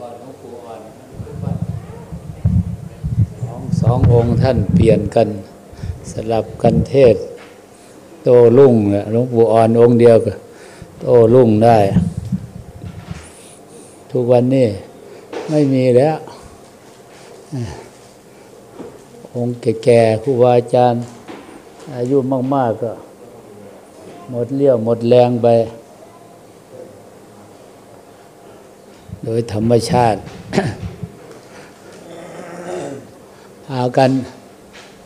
ก่อนหลวงปู่อ่อนสองสององค์ท่านเปลี่ยนกัน สลับกันเทศ โตลุ่งหลวงปู่อ่อนองค์เดียวก็โตลุ่งได้ ทุกวันนี้ไม่มีแล้ว องค์แก่ๆครูบาอาจารย์ อายุมาก ๆ ก็ หมดเลี้ยวหมดแรงไป โดยธรรมชาติพากัน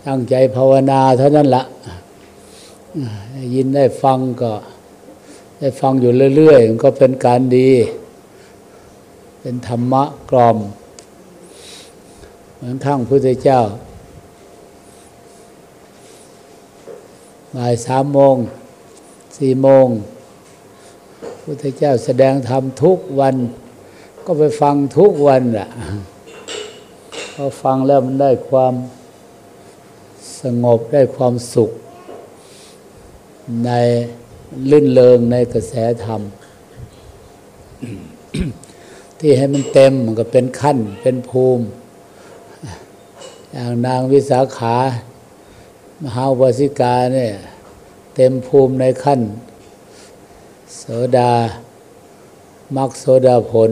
ตั้งใจภาวนาเท่านั้นละยินได้ฟังก็ ได้ฟังอยู่เรื่อยๆ มันก็เป็นการดี เป็นธรรมะกล่อม เหมือนข้างพุทธเจ้าบ่ายสามโมงสี่โมงพุทธเจ้าแสดงธรรมทุกวัน ก็ไปฟังทุกวันแหละพอฟังแล้วมันได้ความสงบได้ความสุข ในลื่นเลงในกระแสธรรม ที่ให้มันเต็มมันก็เป็นขั้นเป็นภูมิ อย่างนางวิสาขามหาวสิกาเนี่ยเต็มภูมิในขั้น โสดามักโสดาผล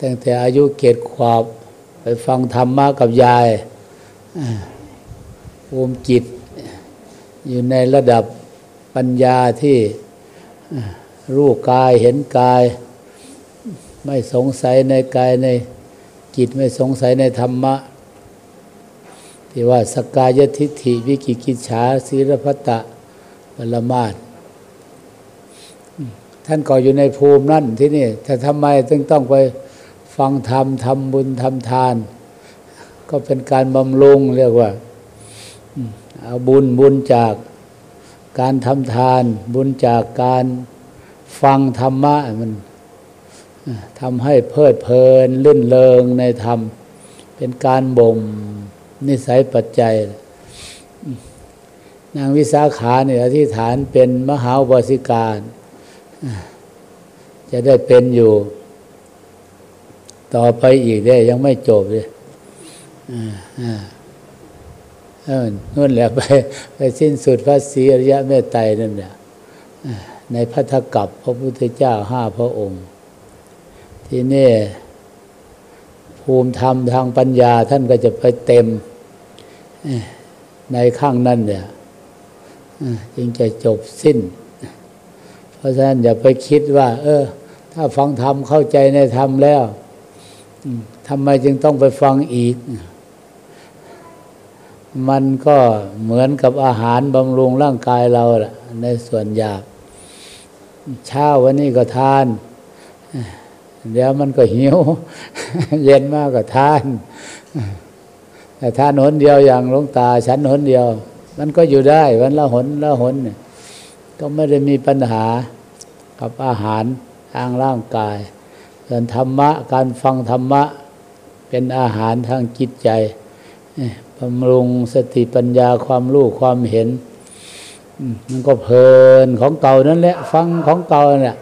ตั้งแต่อายุเกตขวบไปฟังธรรมะกับยายภูมิจิต อยู่ในระดับปัญญาที่รู้กายเห็นกาย ไม่สงสัยในกายในจิตไม่สงสัยในธรรมะ ที่ว่าสกายทิฏฐิวิกิกิจฉาศีรพัตตะปรมาตท่านก็อยู่ในภูมินั่นที่นี่แต่ทำไมถึงต้องไป ฟังธรรมทำบุญทำทาน ก็เป็นการบำรุงเรียกว่าเอาบุญบุญจากการทำทาน บุญจากการฟังธรรมะมันทำให้เพลิดเพลินลื่นเลงในธรรม เป็นการบ่มนิสัยปัจจัย นางวิสาขาเนี่ยอธิษฐานเป็นมหาบาสิการ จะได้เป็นอยู่ ต่อไปอีกได้ยังไม่จบเลยนู่นแหละไปไปสิ้นสุดพระศรีอริยะเมตไตรนั่นแหละในพัทธกับพระพุทธเจ้าห้าพระองค์ ที่นี่ภูมิธรรมทางปัญญาท่านก็จะไปเต็มในข้างนั้นเนี่ยจึงจะจบสิ้น เพราะฉะนั้นอย่าไปคิดว่า เออ ถ้าฟังธรรมเข้าใจในธรรมแล้ว ทำไมจึงต้องไปฟังอีก มันก็เหมือนกับอาหารบำรุงร่างกายเราแหละในส่วนหยาบเช้าวันนี้ก็ทาน เดี๋ยวมันก็หิว เย็นมากก็ทาน แต่ทานหนเดียวอย่างลงตาฉันหนเดียว มันก็อยู่ได้วันละหนละหนก็ไม่ได้มีปัญหากับอาหารทางร่างกาย ส่วนธรรมะ การฟังธรรมะ เป็นอาหารทางจิตใจบำรุงสติปัญญาความรู้ความเห็นมันก็เพลินของเก่านั่นแหละ ฟังของเก่าเนี่ย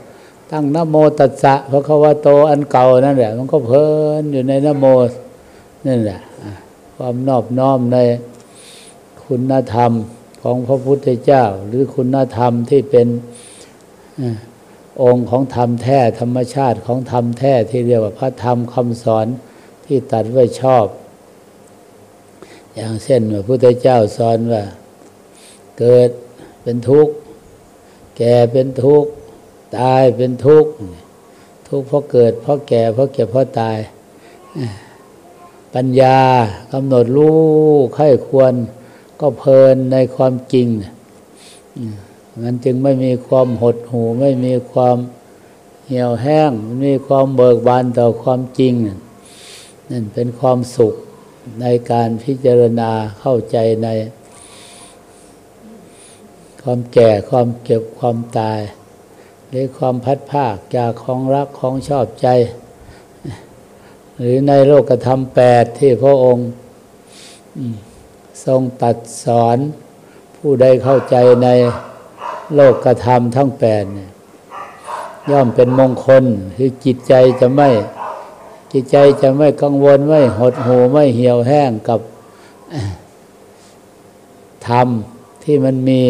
ตั้งนโมตัสสะพระควาโตอันเก่านั่นแหละ มันก็เพลินอยู่ในนโมนั่นแหละความนอบน้อมในคุณธรรมของพระพุทธเจ้า หรือคุณธรรมที่เป็น องค์ของธรรมแท้ธรรมชาติของธรรมแท้ที่เรียกว่าพระธรรมคำสอนที่ตัดไว้ชอบ อย่างเช่นพระพุทธเจ้าสอนว่า เกิดเป็นทุกข์ แก่เป็นทุกข์ ตายเป็นทุกข์ ทุกข์เพราะเกิดเพราะแก่เพราะเก็บเพราะตาย ปัญญากำหนดรู้ไข้ควร ก็เพลินในความจริง มันจึงไม่มีความหดหู่ไม่มีความเหี่ยวแห้งไม่มีความเบิกบานต่อความจริง นั่นเป็นความสุขในการพิจารณาเข้าใจใน ความแก่ความเก็บความตาย หรือความพัดภาคจากของรักของชอบใจ หรือในโลกธรรมแปดที่พระองค์ทรงตัดสอนผู้ใดเข้าใจใน โลกธรรมทั้งแปดย่อมเป็นมงคลคือจิตใจจะไม่ จิตใจจะไม่กังวลไม่หดหูไม่เหี่ยวแห้งกับธรรมที่มันมี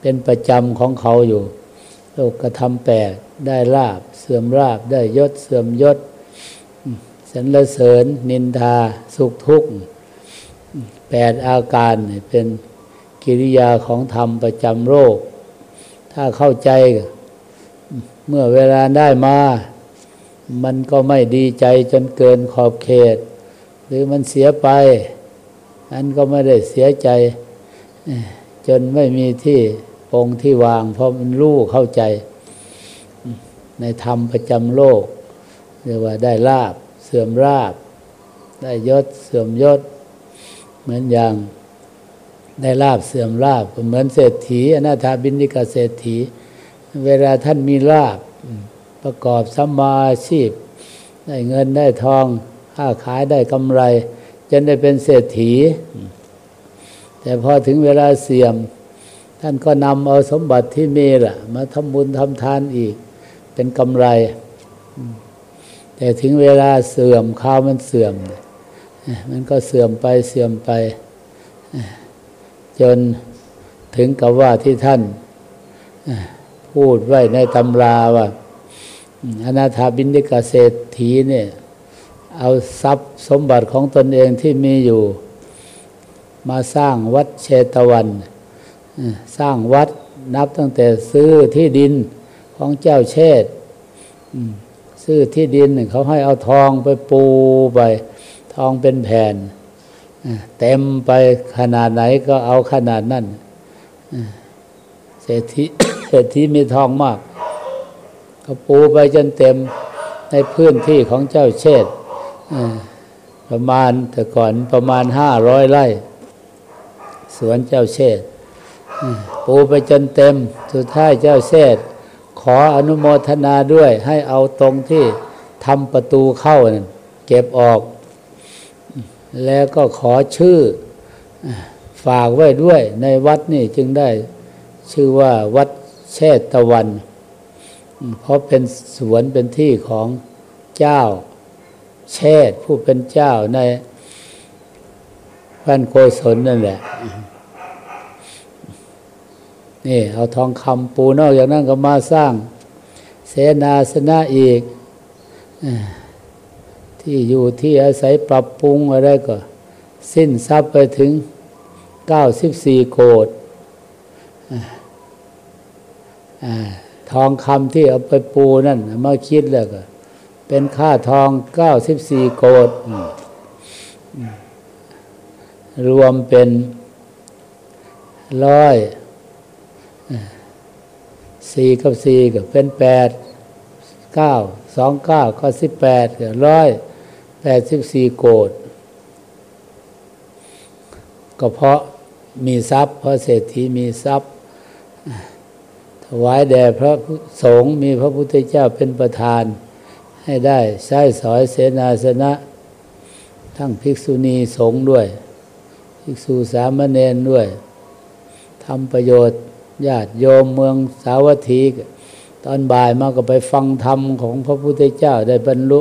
เป็นประจำของเขาอยู่ โลกกระทำแปดได้ลาบ เสื่อมลาบได้ยศเสื่อมยศสรรเสริญ นินทา สุขทุกข์แปดอาการเป็นกิริยาของธรรมประจำโลก ถ้าเข้าใจ เมื่อเวลาได้มา มันก็ไม่ดีใจจนเกินขอบเขต หรือมันเสียไป อันก็ไม่ได้เสียใจ จนไม่มีที่องที่วาง เพราะมันรู้เข้าใจ ในธรรมประจำโลกเรียกว่าได้ลาบ เสื่อมลาบ ได้ยศ เสื่อมยศ เหมือนอย่าง ได้ลาบเสื่อมลาบเหมือนเศรษฐีอนาถาบินิกาเศรษฐี เวลาท่านมีลาบประกอบสัมมาอาชีพ ได้เงินได้ทองค้าขายได้กำไร จนได้เป็นเศรษฐี แต่พอถึงเวลาเสื่อม ท่านก็นำเอาสมบัติที่มีล่ะ มาทำบุญทำทานอีก เป็นกำไร แต่ถึงเวลาเสื่อมข้าวมันเสื่อม มันก็เสื่อมไปเสื่อมไป จนถึงกับว่าที่ท่านพูดไว้ในตำราว่าอนาถาบินิกาเศรษฐีเนี่ย เอาทรัพย์สมบัติของตนเองที่มีอยู่ มาสร้างวัดเชตวัน สร้างวัดนับตั้งแต่ซื้อที่ดินของเจ้าเชษซื้อที่ดินเขาให้เอาทองไปปูไป ทองเป็นแผ่น เต็มไปขนาดไหนก็เอาขนาดนั้นเศรษฐีเศรษฐีมีทองมาก ก็ปูไปจนเต็มในพื้นที่ของเจ้าเชษประมาณแต่ก่อนประมาณห้าร้อยไร่ สวนเจ้าเชษปูไปจนเต็ม สุดท้ายเจ้าเชษขออนุโมทนาด้วยให้เอาตรงที่ทำประตูเข้านั่นเก็บออก แล้วก็ขอชื่อฝากไว้ด้วยในวัดนี่จึงได้ชื่อว่าวัดเชตตะวัน เพราะเป็นสวนเป็นที่ของเจ้าเชษผู้เป็นเจ้าในพันโกศลนั่นแหละ นี่เอาทองคำปูนอกอย่างนั้นก็มาสร้าง เสนาสนะอีก ที่อยู่ที่อาศัยปรับปรุงอะไรก็ สิ้นทรัพย์ไปถึงเก้าสิบสี่โกดทองคำที่เอาไปปูนั่นมาคิดแล้วก็ เป็นค่าทองเก้าสิบสี่โกดรวมเป็นร้อยสี่กับสี่ก็เป็นแปดเก้าสองเก้าก็สิบแปดก็ร้อย แปดสิบสี่โกดก็เพราะมีทรัพย์ เพราะเศรษฐีมีทรัพย์ ถวายแด่พระสงฆ์มีพระพุทธเจ้าเป็นประธาน ให้ได้ใช้สอยเสนาสนะ ทั้งภิกษุณีสงฆ์ด้วย ภิกษุสามเณรด้วยทำประโยชน์ญาติโยมเมืองสาวัตถี ตอนบ่ายมาก็ไปฟังธรรมของพระพุทธเจ้าได้บรรลุ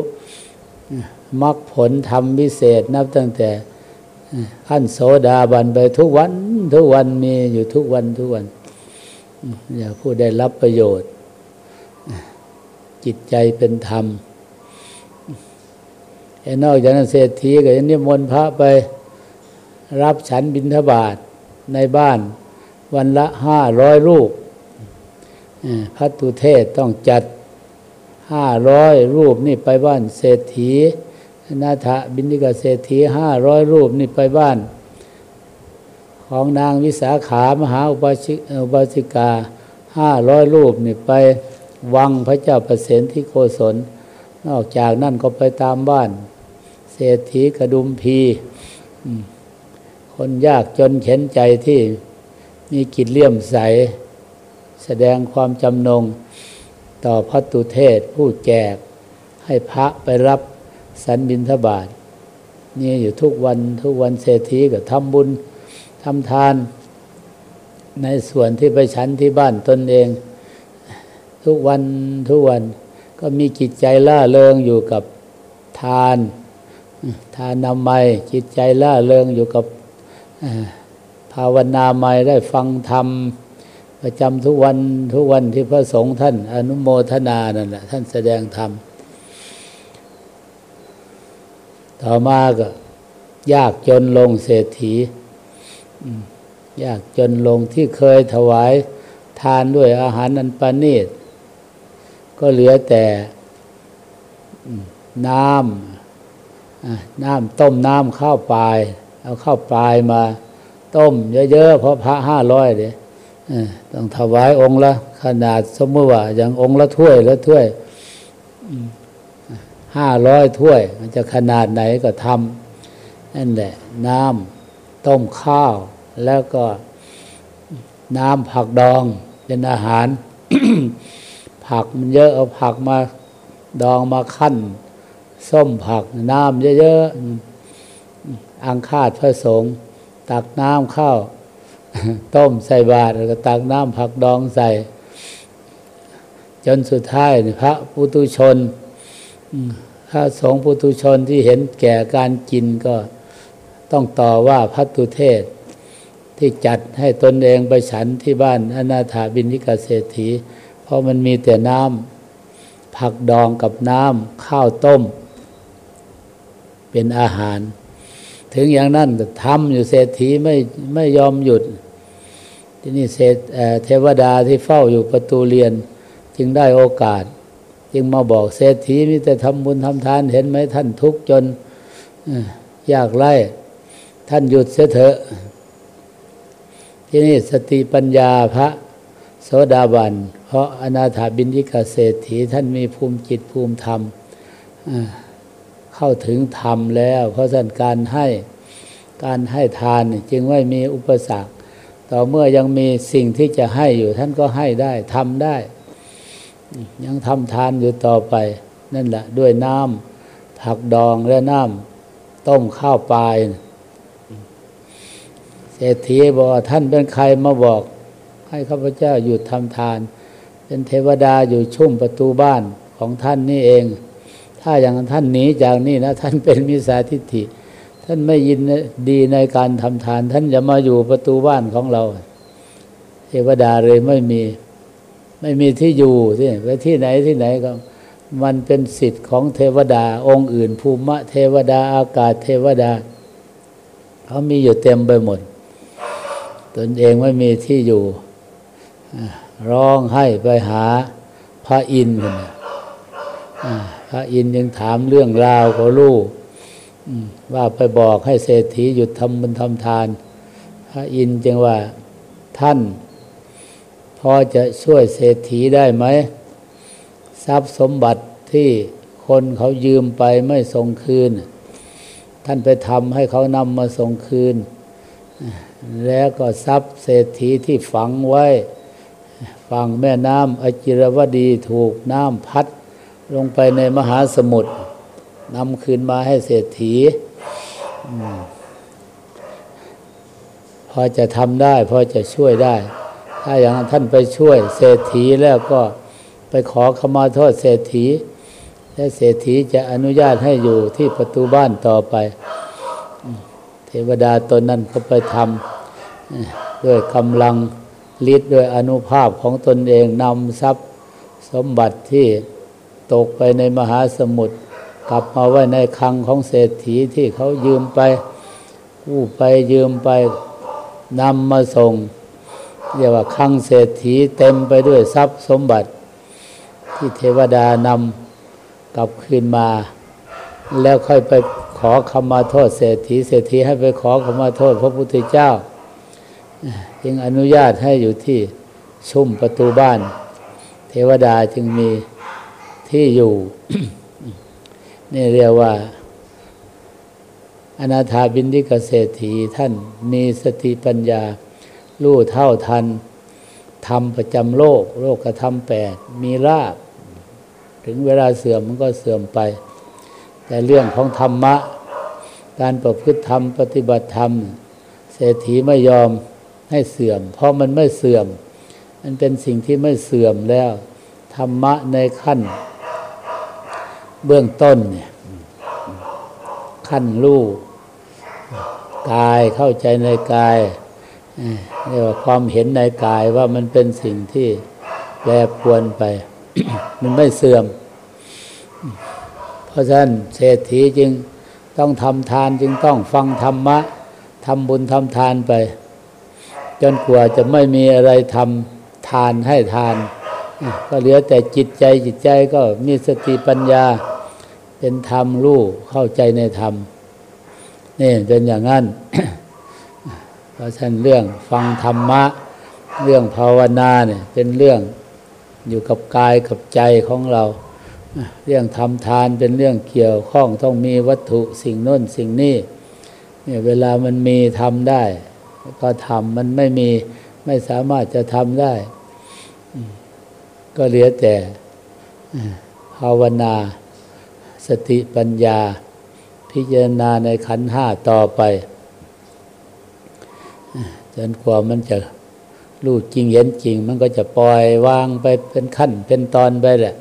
มรรคผลธรรมวิเศษนับตั้งแต่ขั้นโสดาบันไปทุกวันทุกวันมีอยู่ทุกวันทุกวันอย่าผู้ได้รับประโยชน์ จิตใจเป็นธรรมไอ้นอกจากนั้นเศรษฐีก็ยังนิมนต์พระไปรับฉันบิณฑบาตในบ้านวันละห้าร้อยรูปพระตุเทศต้องจัดห้าร้อยรูปนี่ไปบ้านเศรษฐี นาถบินิกาเศรษฐีห้าร้อยรูปนี่ไปบ้าน ของนางวิสาขามหาอุบาสิกาห้าร้อยรูปนี่ไปวังพระเจ้าประเสนที่โกศล นอกจากนั่นก็ไปตามบ้าน เศรษฐีกระดุมพี คนยากจนเข็นใจที่มีกิจเลี่ยมใส แสดงความจำนงต่อพระตุเทศผู้แจกให้พระไปรับ สันบินทบาทนี่อยู่ทุกวันทุกวันเศรษฐีก็ทำบุญทำทาน ในส่วนที่ไปฉันที่บ้านตนเอง ทุกวันทุกวันก็มีจิตใจล่าเริงอยู่กับทานทานนำไมจิตใจล่าเริงอยู่กับภาวนาใหม่ได้ฟังธรรมประจำทุกวันทุกวันที่พระสงฆ์ท่านอนุโมทนานั่นแหละท่านแสดงธรรม ต่อมาก็ ยากจนลงเศรษฐียากจนลงที่เคยถวายทานด้วยอาหารอันปานีตก็เหลือแต่น้ำน้ำต้มน้ำข้าวปลาย เอาข้าวปลายมา ต้มเยอะๆเพราะพระห้าร้อยเดียต้องถวายองค์ละ ขนาดสมมติว่าอย่างองค์ละถ้วยละถ้วย ห้าร้อยถ้วย มันจะขนาดไหนก็ทำนั่นแหละ น้ำต้มข้าว แล้วก็น้ำผักดองเป็นอาหาร ผักมันเยอะเอาผักมาดองมาขั้น ส้มผักน้ำเยอะๆอังคาดพระสงฆ์ตักน้ำข้าวต้มใส่บาตรแล้วก็ตักน้ำผักดองใส่ จนสุดท้ายพระปุตุชน พระสงปุตุชนที่เห็นแก่การกินก็ต้องต่อว่าพระตุเทศ ที่จัดให้ตนเองไปฉันที่บ้านอนาถาบินิกาเศรษฐี เพราะมันมีแต่น้ำผักดองกับน้ำข้าวต้ม เป็นอาหาร ถึงอย่างนั้นก็ทำอยู่เศรษฐีไม่ไม่ยอมหยุด ที่นี่เศษเทวดาที่เฝ้าอยู่ประตูเรียนจึงได้โอกาส จึงมาบอกเศรษฐีมีแต่ทำบุญทำทานเห็นไหมท่านทุกข์จนยากไล่ท่านหยุดเสียเถอะ ที่นี่สติปัญญาพระโสดาบัน เพราะอนาถาบินิกาเศรษฐีท่านมีภูมิจิตภูมิธรรมเข้าถึงธรรมแล้ว เพราะฉะนั้นการให้การให้ทานจึงไม่มีอุปสรรค ต่อเมื่อยังมีสิ่งที่จะให้อยู่ท่านก็ให้ได้ทำได้ ยังทำทานอยู่ต่อไป นั่นแหละด้วยน้ำผักดองและน้ำต้มข้าวปลายเศรษฐีบอกท่านเป็นใครมาบอก ให้ข้าพเจ้าหยุดทำทาน เป็นเทวดาอยู่ชุ่มประตูบ้านของท่านนี่เอง ถ้าอย่างท่านหนีจากนี่นะ ท่านเป็นมิสาทิฏฐิ ท่านไม่ยินดีในการทำทาน ท่านจะมาอยู่ประตูบ้านของเรา เทวดาเลยไม่มี ไม่มีที่อยู่ที่ไปที่ไหนที่ไหนก็ มันเป็นสิทธิ์ของเทวดา องค์อื่น ภูมิเทวดาอากาศเทวดา เขามีอยู่เต็มไปหมด ตนเองไม่มีที่อยู่ ร้องให้ไปหาพระอินทร์คนพระอินทร์ยังถามเรื่องราวของลูกว่าไปบอกให้เศรษฐีหยุดทำบุญทำทาน พระอินทร์จึงว่าท่าน พอจะช่วยเศรษฐีได้ไหม ทรัพย์สมบัติที่คนเขายืมไปไม่ส่งคืน ท่านไปทำให้เขานำมาส่งคืน แล้วก็ทรัพย์เศรษฐีที่ฝังไว้ ฝั่งแม่น้ำอจิรวดีถูกน้ำพัดลงไปในมหาสมุทรนำคืนมาให้เศรษฐี พอจะทำได้ พอจะช่วยได้ ถ้าอย่างท่านไปช่วยเศรษฐีแล้วก็ไปขอขมาโทษเศรษฐี และเศรษฐีจะอนุญาตให้อยู่ที่ประตูบ้านต่อไป เทวดาตนนั้นก็ไปทำด้วยกำลังฤทธิ์ด้วยอนุภาพของตนเองนำทรัพย์สมบัติที่ตกไปในมหาสมุทรกลับมาไว้ในคลังของเศรษฐีที่เขายืมไปกู้ไปยืมไปนำมาส่ง เรียกว่าคลังเศรษฐีเต็มไปด้วยทรัพย์สมบัติ ที่เทวดานำกลับคืนมา แล้วค่อยไปขอขมาโทษเศรษฐีเศรษฐีให้ไปขอขมาโทษ พระพุทธเจ้า จึงอนุญาตให้อยู่ที่ชุ่มประตูบ้าน เทวดาจึงมีที่อยู่ นี่เรียกว่าอนาถาบินทิกเศรษฐีท่านมีสติปัญญา รู้เท่าทันทำประจำโลก โลกกระทำแปดมีลาบ ถึงเวลาเสื่อมมันก็เสื่อมไป แต่เรื่องของธรรมะ การประพฤติธรรมปฏิบัติธรรม เศรษฐีไม่ยอมให้เสื่อม เพราะมันไม่เสื่อม มันเป็นสิ่งที่ไม่เสื่อมแล้ว ธรรมะในขั้น เบื้องต้นเนี่ยขั้นรู้กายเข้าใจในกาย เรียกว่าความเห็นในกายว่ามันเป็นสิ่งที่แปรปรวนไป มันไม่เสื่อม เพราะฉะนั้นเศรษฐีจึงต้องทำทานจึงต้องฟังธรรมะทำบุญทำทานไป จนกว่าจะไม่มีอะไรทำทานให้ทาน ก็เหลือแต่จิตใจจิตใจก็มีสติปัญญา เป็นธรรมรู้เข้าใจในธรรมนี่เป็นอย่างนั้น ราะฉะนั้นเรื่องฟังธรรมะ เรื่องภาวนาเนี่ยเป็นเรื่องอยู่กับกายกับใจของเรา เรื่องทำทานเป็นเรื่องเกี่ยวข้องต้องมีวัตถุสิ่งโน้นสิ่งนี้เนี่ยเวลามันมีทำได้ ก็ทำมันไม่มีไม่สามารถจะทำได้ ก็เหลือแต่ภาวนาสติปัญญา พิจารณาในขันห้าต่อไป จนกว่ามันจะรู้จริงเห็นจริง มันก็จะปล่อยวางไปเป็นขั้นเป็นตอนไปแหละ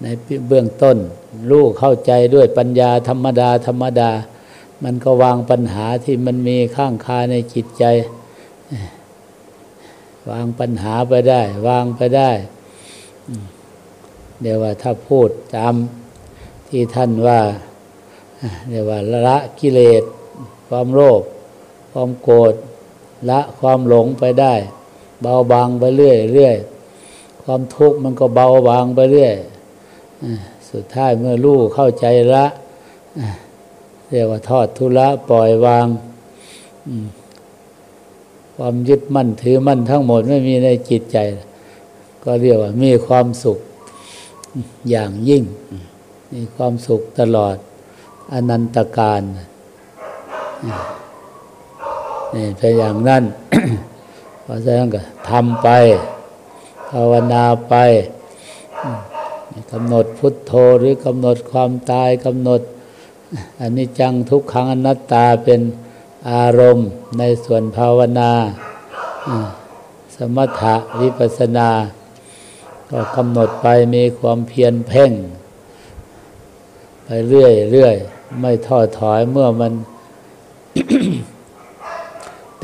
ในเบื้องต้นรู้เข้าใจด้วยปัญญาธรรมดา ธรรมดา มันก็วางปัญหาที่มันมีข้างคาในจิตใจ วางปัญหาไปได้ วางไปได้ เดี๋ยวว่าถ้าพูดตามที่ท่านว่าเดี๋ยวว่าละกิเลสความโลภ ความโกรธละความหลงไปได้ เบาบางไปเรื่อยเรื่อยความทุกข์มันก็เบาบางไปเรื่อยสุดท้ายเมื่อรู้เข้าใจละเรียกว่าทอดทุละปล่อยวางความยึดมั่นถือมั่นทั้งหมดไม่มีในจิตใจ ก็เรียกว่ามีความสุขอย่างยิ่ง มีความสุขตลอดอนันตการ นี่เป็นอย่างนั้นเพราะฉะนั้นก็ทำไป ภาวนาไปกำหนดพุทโธหรือกำหนดความตายกำหนดอันนี้จังทุกขังอนัตตาเป็นอารมณ์ในส่วนภาวนาสมถะวิปัสนา ก็กำหนดไปมีความเพียรเพ่ง ไปเรื่อยเรื่อยไม่ท้อถอยเมื่อมัน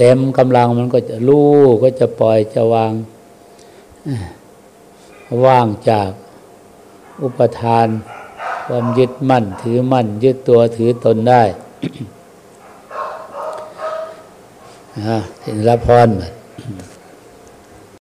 เต็มกำลังมันก็จะรู้ก็จะปล่อยจะวาง ว่างจากอุปทาน ความยึดมั่นถือมั่น ยึดตัวถือตนได้ถึงละพร